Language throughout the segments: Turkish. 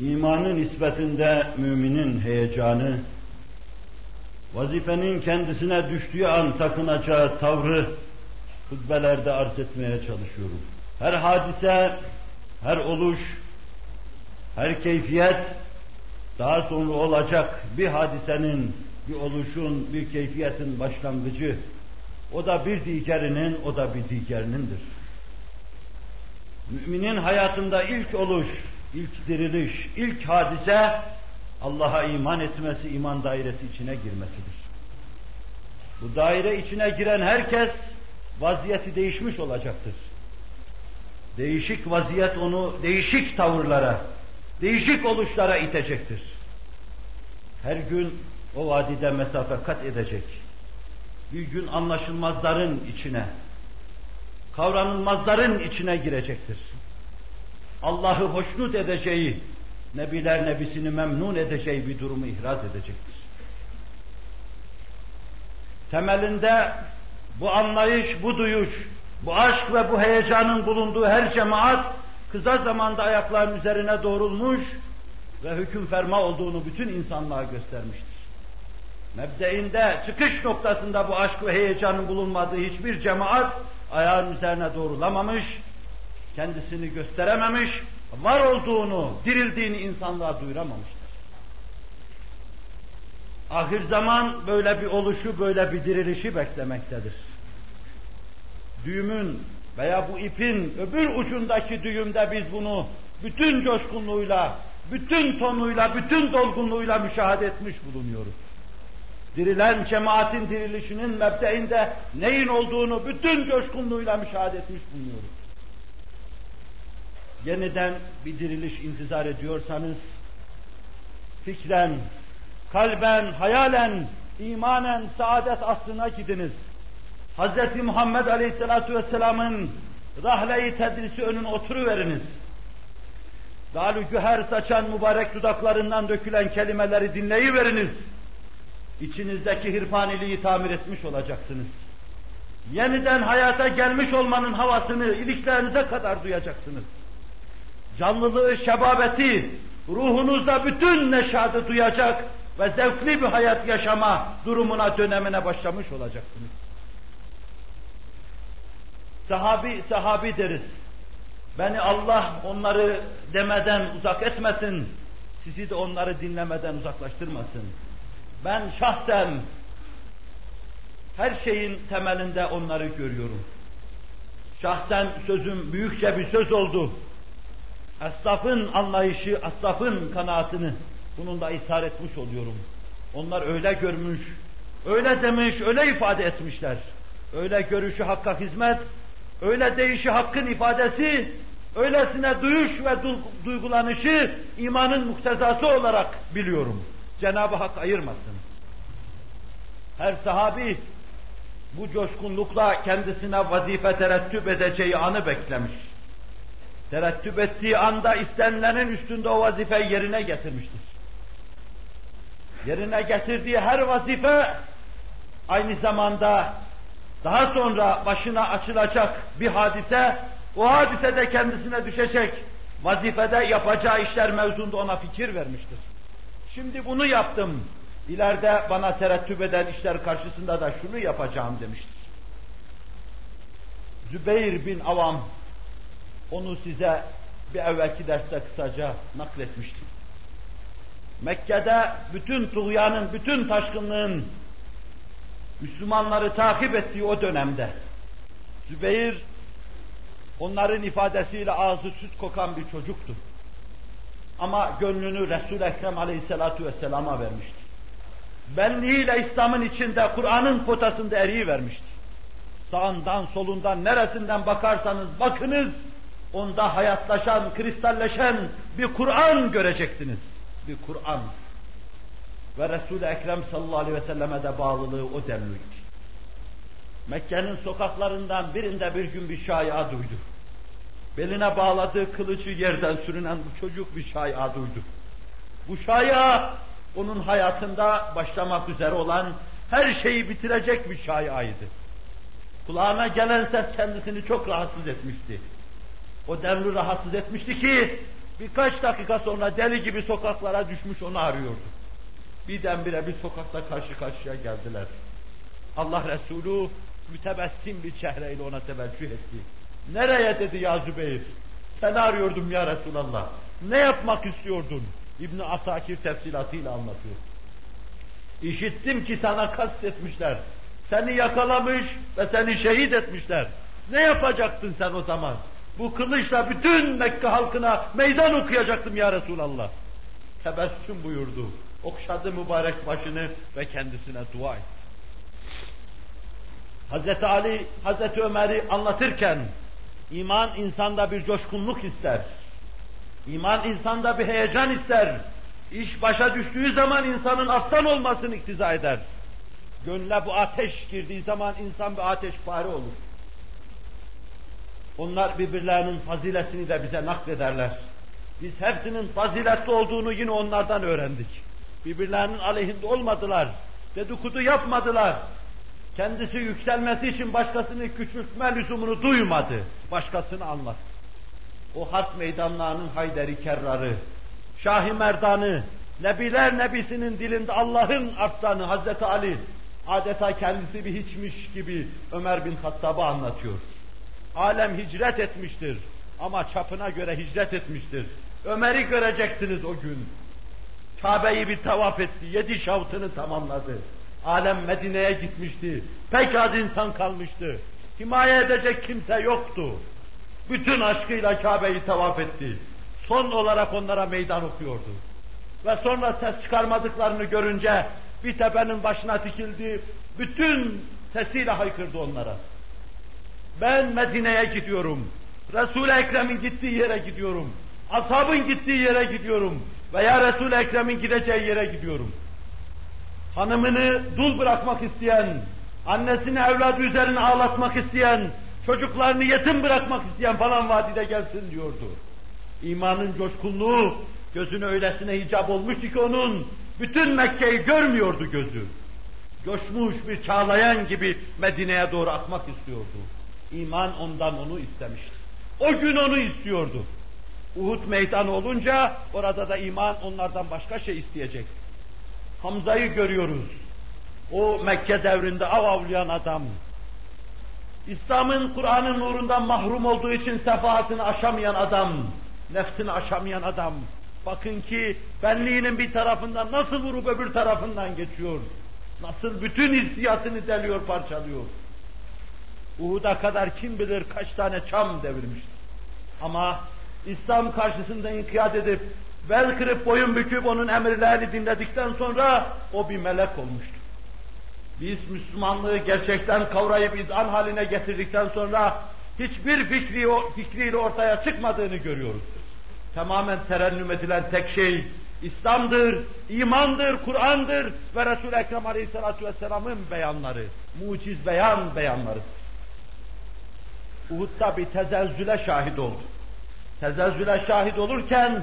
İmanın nispetinde müminin heyecanı, vazifenin kendisine düştüğü an takınacağı tavrı hutbelerde arz etmeye çalışıyorum. Her hadise, her oluş, her keyfiyet daha sonra olacak bir hadisenin, bir oluşun, bir keyfiyetin başlangıcı. O da bir diğerinin, o da bir diğerinindir. Müminin hayatında ilk oluş, ilk diriliş, ilk hadise Allah'a iman etmesi, iman dairesi içine girmesidir. Bu daire içine giren herkes vaziyeti değişmiş olacaktır. Değişik vaziyet onu değişik tavırlara, değişik oluşlara itecektir. Her gün o vadide mesafe kat edecek. Bir gün anlaşılmazların içine, kavranılmazların içine girecektir. Allah'ı hoşnut edeceği, Nebiler Nebisini memnun edeceği bir durumu ihraz edecektir. Temelinde bu anlayış, bu duyuş, bu aşk ve bu heyecanın bulunduğu her cemaat kısa zamanda ayakların üzerine doğrulmuş ve hüküm ferma olduğunu bütün insanlığa göstermiştir. Mebdeinde, çıkış noktasında bu aşk ve heyecanın bulunmadığı hiçbir cemaat ayağın üzerine doğrulamamış, kendisini gösterememiş, var olduğunu, dirildiğini insanlığa duyuramamıştır. Ahir zaman böyle bir oluşu, böyle bir dirilişi beklemektedir. Düğümün veya bu ipin öbür ucundaki düğümde biz bunu bütün coşkunluğuyla, bütün tonuyla, bütün dolgunluğuyla müşahede etmiş bulunuyoruz. Dirilen cemaatin dirilişinin mebdeinde neyin olduğunu bütün coşkunluğuyla müşahede etmiş bulunuyoruz yeniden bir diriliş intizar ediyorsanız, fikren, kalben, hayalen, imanen saadet aslına gidiniz. Hz. Muhammed Aleyhisselatü Vesselam'ın rahle-i tedrisi önüne oturuveriniz. Dalü güher saçan mübarek dudaklarından dökülen kelimeleri dinleyiveriniz. İçinizdeki hirfaniliği tamir etmiş olacaksınız. Yeniden hayata gelmiş olmanın havasını iliklerinize kadar duyacaksınız canlılığı, şebabeti, ruhunuzda bütün neşadı duyacak ve zevkli bir hayat yaşama durumuna, dönemine başlamış olacaksınız. Sahabi, sahabi deriz. Beni Allah onları demeden uzak etmesin, sizi de onları dinlemeden uzaklaştırmasın. Ben şahsen her şeyin temelinde onları görüyorum. Şahsen sözüm büyükçe bir söz oldu. Esnafın anlayışı, esnafın kanaatini bunun da ishar etmiş oluyorum. Onlar öyle görmüş, öyle demiş, öyle ifade etmişler. Öyle görüşü hakka hizmet, öyle değişi hakkın ifadesi, öylesine duyuş ve duygulanışı imanın muktezası olarak biliyorum. Cenab-ı Hak ayırmasın. Her sahabi bu coşkunlukla kendisine vazife terettüp edeceği anı beklemiş terettüp ettiği anda istenilenin üstünde o vazifeyi yerine getirmiştir. Yerine getirdiği her vazife aynı zamanda daha sonra başına açılacak bir hadise, o hadisede kendisine düşecek vazifede yapacağı işler mevzunda ona fikir vermiştir. Şimdi bunu yaptım, ileride bana terettüp eden işler karşısında da şunu yapacağım demiştir. Zübeyir bin Avam onu size bir evvelki derste kısaca nakletmiştim. Mekke'de bütün tuğyanın, bütün taşkınlığın Müslümanları takip ettiği o dönemde Zübeyir onların ifadesiyle ağzı süt kokan bir çocuktu. Ama gönlünü Resul-i Ekrem Aleyhisselatü Vesselam'a vermişti. Benliğiyle İslam'ın içinde, Kur'an'ın potasında eriyi vermişti. Sağından, solundan, neresinden bakarsanız bakınız, onda hayatlaşan, kristalleşen bir Kur'an göreceksiniz. Bir Kur'an. Ve Resul-i Ekrem sallallahu aleyhi ve selleme de bağlılığı o denliydi. Mekke'nin sokaklarından birinde bir gün bir şaya duydu. Beline bağladığı kılıcı yerden sürünen bu çocuk bir şaya duydu. Bu şaya onun hayatında başlamak üzere olan her şeyi bitirecek bir şayaydı. Kulağına gelen ses kendisini çok rahatsız etmişti. O devri rahatsız etmişti ki Birkaç dakika sonra deli gibi sokaklara düşmüş onu arıyordu. Birdenbire bir sokakta karşı karşıya geldiler. Allah Resulü mütebessim bir çehreyle ona teveccüh etti. Nereye dedi ya Zübeyir? Seni arıyordum ya Resulallah. Ne yapmak istiyordun? İbn Asakir tefsilatıyla anlatıyor. İşittim ki sana kastetmişler. Seni yakalamış ve seni şehit etmişler. Ne yapacaktın sen o zaman? Bu kılıçla bütün Mekke halkına meydan okuyacaktım ya Resulallah. Tebessüm buyurdu. Okşadı mübarek başını ve kendisine dua etti. Hazreti Ali, Hazreti Ömer'i anlatırken iman insanda bir coşkunluk ister. İman insanda bir heyecan ister. İş başa düştüğü zaman insanın aslan olmasını iktiza eder. Gönle bu ateş girdiği zaman insan bir ateş fare olur. Onlar birbirlerinin faziletini de bize naklederler. Biz hepsinin faziletli olduğunu yine onlardan öğrendik. Birbirlerinin aleyhinde olmadılar. Dedikodu yapmadılar. Kendisi yükselmesi için başkasını küçültme lüzumunu duymadı. Başkasını anlat. O harp meydanlarının Hayderi Kerrar'ı, Şahi Merdan'ı, Nebiler Nebisi'nin dilinde Allah'ın arslanı Hazreti Ali, adeta kendisi bir hiçmiş gibi Ömer bin Hattab'ı anlatıyor. Alem hicret etmiştir ama çapına göre hicret etmiştir. Ömer'i göreceksiniz o gün. Kabe'yi bir tavaf etti, yedi şavtını tamamladı. Alem Medine'ye gitmişti. Pek az insan kalmıştı. Himaye edecek kimse yoktu. Bütün aşkıyla Kabe'yi tavaf etti. Son olarak onlara meydan okuyordu. Ve sonra ses çıkarmadıklarını görünce bir tepenin başına dikildi. Bütün sesiyle haykırdı onlara. Ben Medine'ye gidiyorum. Resul-i Ekrem'in gittiği yere gidiyorum. Ashabın gittiği yere gidiyorum. Veya Resul-i Ekrem'in gideceği yere gidiyorum. Hanımını dul bırakmak isteyen, annesini evladı üzerine ağlatmak isteyen, çocuklarını yetim bırakmak isteyen falan vadide gelsin diyordu. İmanın coşkunluğu gözüne öylesine hicap olmuştu ki onun bütün Mekke'yi görmüyordu gözü. Coşmuş bir çağlayan gibi Medine'ye doğru akmak istiyordu. İman ondan onu istemişti. O gün onu istiyordu. Uhud meydanı olunca orada da iman onlardan başka şey isteyecek. Hamza'yı görüyoruz. O Mekke devrinde av avlayan adam. İslam'ın, Kur'an'ın nurundan mahrum olduğu için sefahatini aşamayan adam. Nefsini aşamayan adam. Bakın ki benliğinin bir tarafından nasıl vurup öbür tarafından geçiyor. Nasıl bütün hissiyatını deliyor, parçalıyor. Uhud'a kadar kim bilir kaç tane çam devirmiştir. Ama İslam karşısında inkiyat edip, bel kırıp boyun büküp onun emirlerini dinledikten sonra o bir melek olmuştu. Biz Müslümanlığı gerçekten kavrayıp izan haline getirdikten sonra hiçbir fikri, fikriyle ortaya çıkmadığını görüyoruz. Tamamen terennüm edilen tek şey İslam'dır, imandır, Kur'an'dır ve Resul-i Ekrem Aleyhisselatü Vesselam'ın beyanları, muciz beyan beyanları. Uhud'da bir tezelzüle şahit oldu. Tezelzüle şahit olurken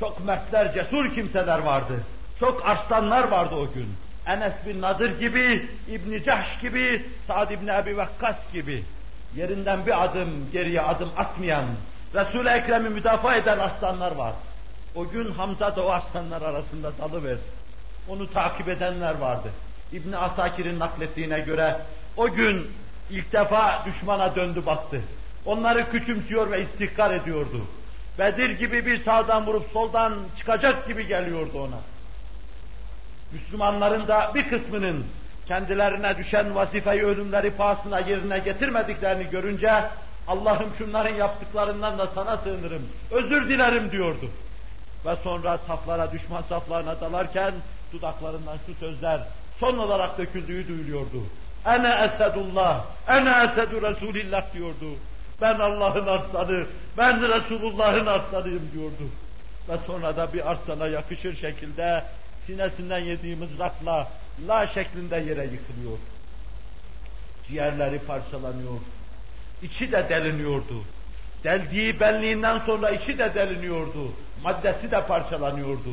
çok mertler, cesur kimseler vardı. Çok arslanlar vardı o gün. Enes bin Nadir gibi, İbn Cahş gibi, Sa'd ibn Ebi Vakkas gibi yerinden bir adım geriye adım atmayan, Resul-i Ekrem'i müdafaa eden aslanlar var. O gün Hamza da o aslanlar arasında dalıverdi. Onu takip edenler vardı. İbn Asakir'in naklettiğine göre o gün ilk defa düşmana döndü baktı. Onları küçümsüyor ve istihkar ediyordu. Bedir gibi bir sağdan vurup soldan çıkacak gibi geliyordu ona. Müslümanların da bir kısmının kendilerine düşen vazifeyi ölümleri pahasına yerine getirmediklerini görünce Allah'ım şunların yaptıklarından da sana sığınırım, özür dilerim diyordu. Ve sonra saflara, düşman saflarına dalarken dudaklarından şu sözler son olarak döküldüğü duyuluyordu. Ene esedullah, ene esedu Resulillah diyordu. Ben Allah'ın arslanı, ben Resulullah'ın arslanıyım diyordu. Ve sonra da bir arslana yakışır şekilde sinesinden yediğimiz rakla la şeklinde yere yıkılıyor. Ciğerleri parçalanıyor. İçi de deliniyordu. Deldiği benliğinden sonra içi de deliniyordu. Maddesi de parçalanıyordu.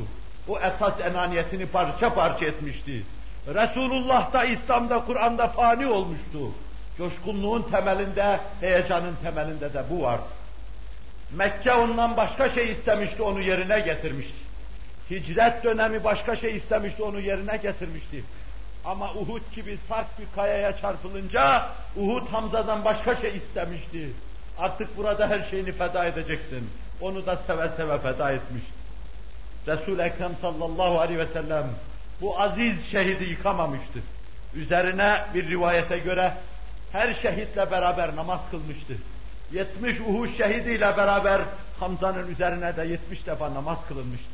O esas enaniyetini parça parça etmişti. Resulullah da İslam'da, Kur'an'da fani olmuştu. Coşkunluğun temelinde, heyecanın temelinde de bu var. Mekke ondan başka şey istemişti, onu yerine getirmişti. Hicret dönemi başka şey istemişti, onu yerine getirmişti. Ama Uhud gibi sert bir kayaya çarpılınca Uhud Hamza'dan başka şey istemişti. Artık burada her şeyini feda edeceksin. Onu da seve seve feda etmiş. Resul-i Ekrem sallallahu aleyhi ve sellem bu aziz şehidi yıkamamıştı. Üzerine bir rivayete göre her şehitle beraber namaz kılmıştı. 70 Uhud şehidiyle beraber Hamza'nın üzerine de 70 defa namaz kılınmıştı.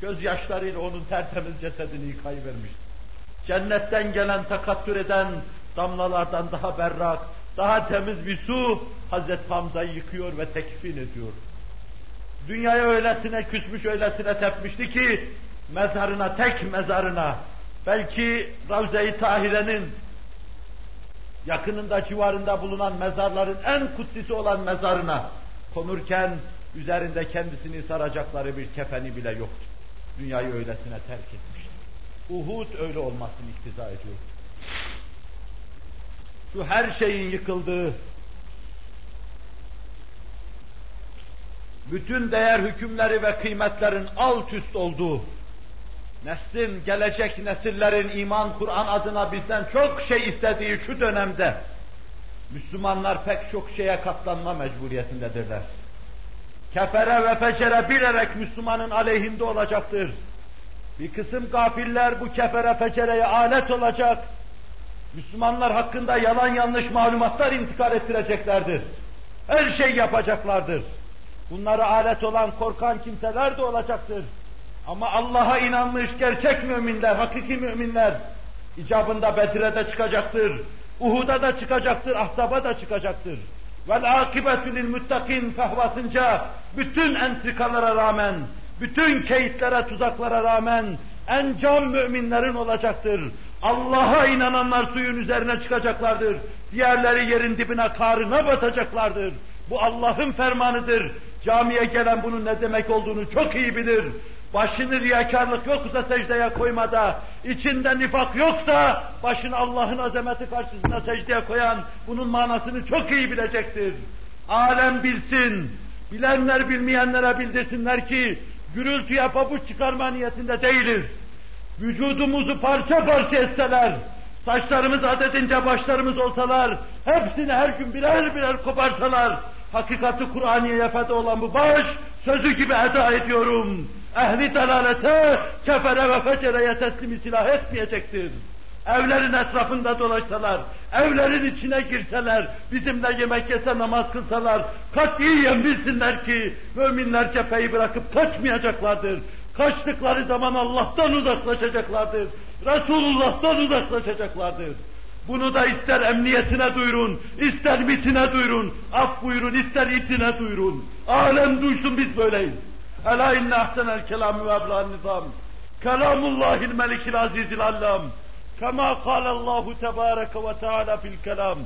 Gözyaşlarıyla onun tertemiz cesedini yıkayıvermişti. Cennetten gelen takattür eden damlalardan daha berrak, daha temiz bir su Hazreti Hamza'yı yıkıyor ve tekfin ediyor. Dünyaya öylesine küsmüş, öylesine tepmişti ki mezarına, tek mezarına, belki Ravze-i Tahire'nin yakınında civarında bulunan mezarların en kutsisi olan mezarına konurken üzerinde kendisini saracakları bir kefeni bile yoktu. Dünyayı öylesine terk etmişti. Uhud öyle olmasını iktiza ediyor. Şu her şeyin yıkıldığı, bütün değer hükümleri ve kıymetlerin alt üst olduğu, neslin, gelecek nesillerin iman, Kur'an adına bizden çok şey istediği şu dönemde, Müslümanlar pek çok şeye katlanma mecburiyetindedirler. Kefere ve fecere bilerek Müslümanın aleyhinde olacaktır. Bir kısım gafiller bu kefere fecereye alet olacak. Müslümanlar hakkında yalan yanlış malumatlar intikal ettireceklerdir. Her şey yapacaklardır. Bunlara alet olan korkan kimseler de olacaktır. Ama Allah'a inanmış gerçek müminler, hakiki müminler icabında Bedir'e de çıkacaktır. Uhud'a da çıkacaktır, Ahzab'a da çıkacaktır. Vel akibetü lil muttakin fehvasınca bütün entrikalara rağmen, bütün keyitlere, tuzaklara rağmen encam müminlerin olacaktır. Allah'a inananlar suyun üzerine çıkacaklardır. Diğerleri yerin dibine karına batacaklardır. Bu Allah'ın fermanıdır. Camiye gelen bunun ne demek olduğunu çok iyi bilir. Başını riyakarlık yoksa secdeye koymada, içinde nifak yoksa başını Allah'ın azameti karşısında secdeye koyan bunun manasını çok iyi bilecektir. Alem bilsin, bilenler bilmeyenlere bildirsinler ki gürültüye pabuç çıkarma niyetinde değiliz. Vücudumuzu parça parça etseler, saçlarımız adedince başlarımız olsalar, hepsini her gün birer birer koparsalar, hakikati Kur'aniye'ye feda olan bu baş, sözü gibi eda ediyorum. Ehli dalalete, kefere ve fecereye teslimi silah etmeyecektir. Evlerin etrafında dolaşsalar, evlerin içine girseler, bizimle yemek yese namaz kılsalar, katiyen bilsinler ki müminler cepheyi bırakıp kaçmayacaklardır. Kaçtıkları zaman Allah'tan uzaklaşacaklardır. Resulullah'tan uzaklaşacaklardır. Bunu da ister emniyetine duyurun, ister mitine duyurun, af buyurun, ister itine duyurun. Alem duysun biz böyleyiz. Ela inne ahsenel kelamü ve ebla'n nizam. Kelamullahil melikil azizil allam. Kema kâlallahu tebâreke ve teâlâ fil kelam.